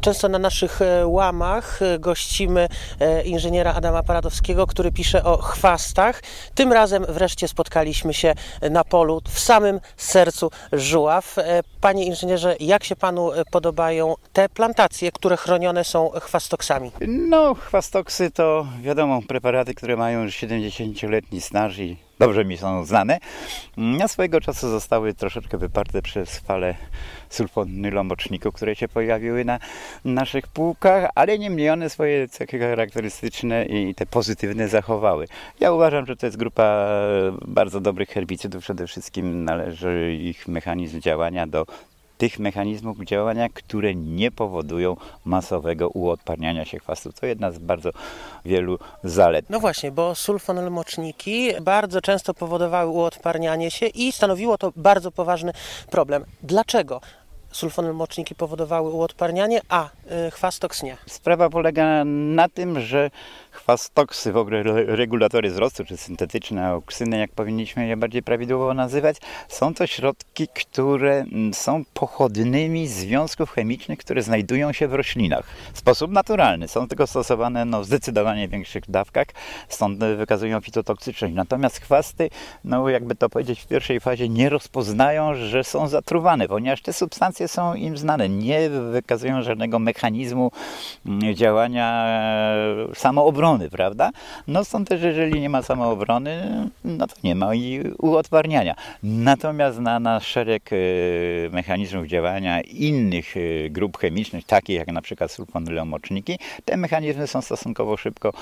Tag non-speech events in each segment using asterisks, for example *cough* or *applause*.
Często na naszych e, łamach e, gościmy e, inżyniera Adama Paradowskiego, który pisze o chwastach. Tym razem wreszcie spotkaliśmy się na polu w samym sercu Żuław. Panie inżynierze, jak się panu podobają te plantacje, które chronione są chwastoksami? No, chwastoksy to wiadomo preparaty, które mają już 70-letni staż i dobrze mi są znane. Na swojego czasu zostały troszeczkę wyparte przez fale sulfonylomoczników, które się pojawiły na naszych półkach, ale niemniej one swoje cechy charakterystyczne i te pozytywne zachowały. Ja uważam, że to jest grupa bardzo dobrych herbicydów. Przede wszystkim należy ich mechanizm działania do tych mechanizmów działania, które nie powodują masowego uodparniania się chwastu. To jedna z bardzo wielu zalet. No właśnie, bo sulfonylmoczniki bardzo często powodowały uodparnianie się i stanowiło to bardzo poważny problem. Dlaczego? sulfonylmoczniki powodowały uodparnianie, a y, chwastoks nie. Sprawa polega na tym, że chwastoksy, w ogóle regulatory wzrostu, czy syntetyczne oksyny, jak powinniśmy je bardziej prawidłowo nazywać, są to środki, które mm, są pochodnymi związków chemicznych, które znajdują się w roślinach w sposób naturalny. Są tylko stosowane no, w zdecydowanie większych dawkach, stąd wykazują fitotoksyczność. Natomiast chwasty, no jakby to powiedzieć, w pierwszej fazie nie rozpoznają, że są zatruwane, ponieważ te substancje są im znane, nie wykazują żadnego mechanizmu mm, działania e, prawda? No stąd też, jeżeli nie ma samoobrony, no to nie ma i uodparniania. Natomiast na, na szereg e, mechanizmów działania innych e, grup chemicznych, takich jak na przykład sulfonylomoczniki, te mechanizmy są stosunkowo szybko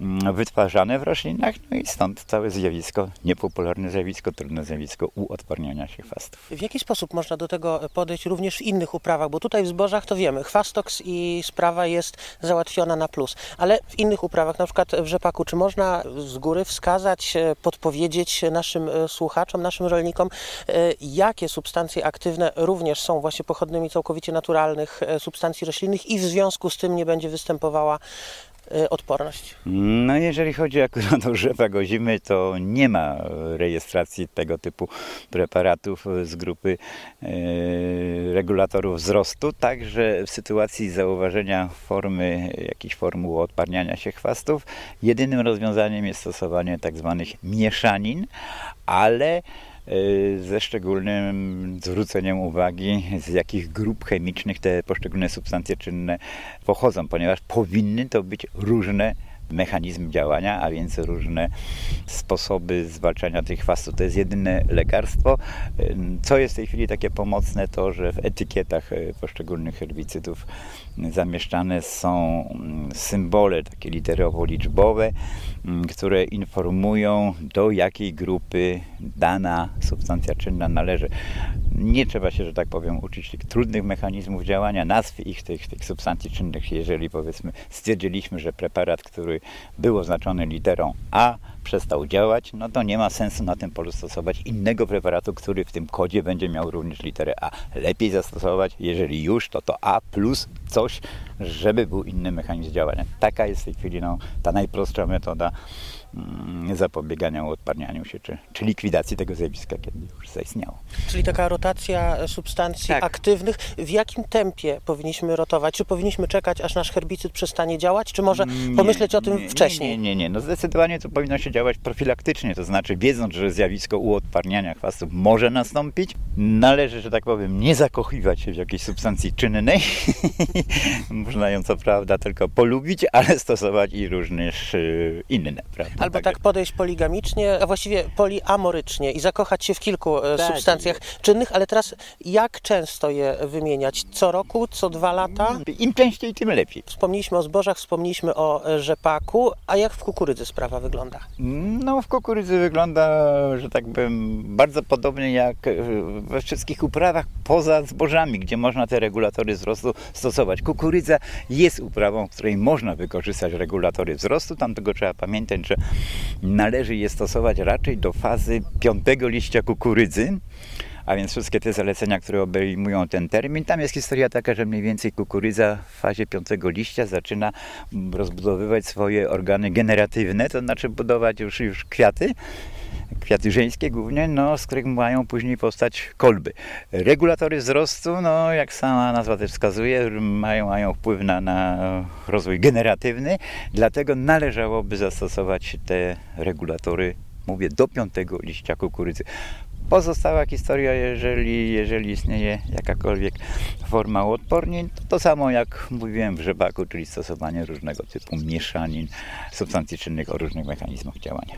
mm, wytwarzane w roślinach, no i stąd całe zjawisko, niepopularne zjawisko, trudne zjawisko uodparniania się chwastów. W jaki sposób można do tego podejść również w innych uprawach? Bo tutaj w zbożach to wiemy, chwastoks i sprawa jest załatwiona na plus, ale w innych uprawach sprawach, na przykład w rzepaku, czy można z góry wskazać, e, podpowiedzieć naszym e, słuchaczom, naszym rolnikom, e, jakie substancje aktywne również są właśnie pochodnymi całkowicie naturalnych substancji roślinnych i w związku z tym nie będzie występowała odporność? No jeżeli chodzi akurat o rzepak ozimy, to nie ma rejestracji tego typu preparatów z grupy y, regulatorów wzrostu, także w sytuacji zauważenia formy, jakiejś formuły odparniania się chwastów, jedynym rozwiązaniem jest stosowanie tak zwanych mieszanin, ale Y, ze szczególnym zwróceniem uwagi, z jakich grup chemicznych te poszczególne substancje czynne pochodzą, ponieważ powinny to być różne mechanizm działania, a więc różne sposoby zwalczania tych chwastów. To jest jedyne lekarstwo. Co jest w tej chwili takie pomocne, to że w etykietach e, poszczególnych herbicydów zamieszczane są mm, symbole, takie literowo-liczbowe, mm, które informują do jakiej grupy dana substancja czynna należy. Nie trzeba się, że tak powiem, uczyć tych trudnych mechanizmów działania, nazw ich tych, tych substancji czynnych. Jeżeli powiedzmy stwierdziliśmy, że preparat, który był oznaczony literą A, przestał działać, no to nie ma sensu na tym polu stosować innego preparatu, który w tym kodzie będzie miał również literę A. Lepiej zastosować, jeżeli już, to to A plus coś, żeby był inny mechanizm działania. Taka jest w tej chwili no, ta najprostsza metoda zapobiegania odparnianiu się, czy, czy likwidacji tego zjawiska, kiedy już zaistniało. Czyli taka rotacja substancji tak. aktywnych. W jakim tempie powinniśmy rotować? Czy powinniśmy czekać, aż nasz herbicyd przestanie działać, czy może nie, pomyśleć o tym nie, wcześniej? Nie, nie, nie. No zdecydowanie to powinno się działać profilaktycznie, to znaczy wiedząc, że zjawisko uodparniania chwastów może nastąpić, należy, że tak powiem, nie zakochiwać się w jakiejś substancji czynnej. *laughs* Można ją co prawda tylko polubić, ale stosować i również y, inne, prawda? Albo tak podejść poligamicznie, a właściwie poliamorycznie i zakochać się w kilku e, tak. substancjach czynnych, ale teraz jak często je wymieniać? Co roku, co dwa lata? Im częściej, tym lepiej. Wspomnieliśmy o zbożach, wspomnieliśmy o e, rzepaku, a jak w kukurydzy sprawa wygląda? No w kukurydzy wygląda, że tak powiem, bardzo podobnie jak e, we wszystkich uprawach poza zbożami, gdzie można te regulatory wzrostu stosować. Kukurydza jest uprawą, w której można wykorzystać regulatory wzrostu, tam tego trzeba pamiętać, że należy je stosować raczej do fazy piątego liścia kukurydzy, a więc wszystkie te zalecenia, które obejmują ten termin. Tam jest historia taka, że mniej więcej kukurydza w fazie piątego liścia zaczyna rozbudowywać swoje organy generatywne, to znaczy budować już, już kwiaty kwiaty żeńskie głównie, no, z których mają później powstać kolby. Regulatory wzrostu, no, jak sama nazwa też wskazuje, mają, mają wpływ na, na rozwój generatywny, dlatego należałoby zastosować te regulatory mówię, do piątego liścia kukurydzy. Pozostała historia, jeżeli, jeżeli istnieje jakakolwiek forma uodpornień, to to samo jak mówiłem w rzepaku, czyli stosowanie różnego typu mieszanin substancji czynnych o różnych mechanizmach działania.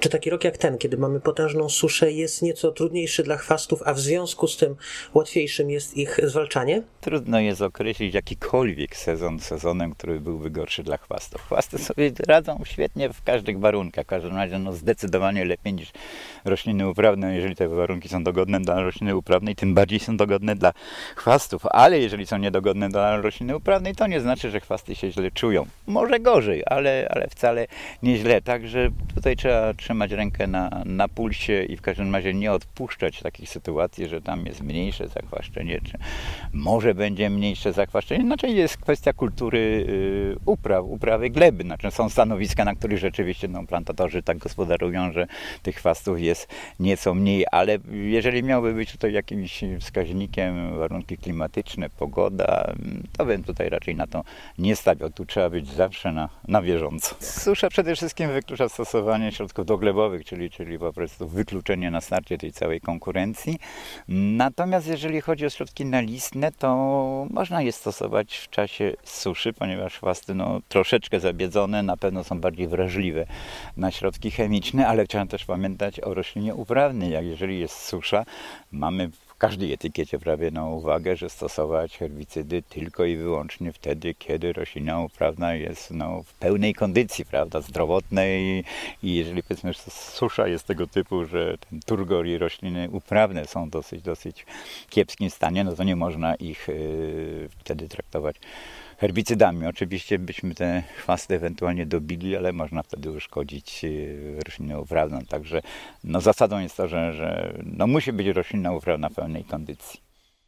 Czy taki rok jak ten, kiedy mamy potężną suszę, jest nieco trudniejszy dla chwastów, a w związku z tym łatwiejszym jest ich zwalczanie? Trudno jest określić jakikolwiek sezon sezonem, który byłby gorszy dla chwastów. Chwasty sobie radzą świetnie w każdych warunkach, w każdym razie no, zdecydowanie lepiej niż rośliny uprawne, jeżeli te warunki są dogodne dla rośliny uprawnej, tym bardziej są dogodne dla chwastów, ale jeżeli są niedogodne dla rośliny uprawnej, to nie znaczy, że chwasty się źle czują. Może gorzej, ale, ale wcale nie źle, także tutaj trzeba trzymać rękę na, na pulsie i w każdym razie nie odpuszczać takich sytuacji, że tam jest mniejsze zakwaszczenie, czy może będzie mniejsze zakwaszczenie. Znaczy jest kwestia kultury y, upraw, uprawy gleby. Znaczy są stanowiska, na których rzeczywiście no, plantatorzy tak gospodarują, że tych chwastów jest nieco mniej, ale jeżeli miałby być tutaj jakimś wskaźnikiem warunki klimatyczne, pogoda, to bym tutaj raczej na to nie stawiał. Tu trzeba być zawsze na, na bieżąco. Susza przede wszystkim wyklucza stosowanie środków do glebowych, czyli, czyli po prostu wykluczenie na starcie tej całej konkurencji. Natomiast jeżeli chodzi o środki nalistne, to można je stosować w czasie suszy, ponieważ chwasty no, troszeczkę zabiedzone na pewno są bardziej wrażliwe na środki chemiczne, ale chciałem też pamiętać o roślinie uprawnej. Jak jeżeli jest susza, mamy każdej etykiecie prawie na uwagę, że stosować herbicydy tylko i wyłącznie wtedy, kiedy roślina uprawna jest no, w pełnej kondycji, prawda, zdrowotnej. I jeżeli powiedzmy, że susza jest tego typu, że ten turgor i rośliny uprawne są dosyć, dosyć kiepskim stanie, no to nie można ich yy, wtedy traktować herbicydami. Oczywiście byśmy te chwasty ewentualnie dobili, ale można wtedy uszkodzić e, roślinę uprawną. Także no, zasadą jest to, że, że no, musi być roślina uprawna w pełnej kondycji.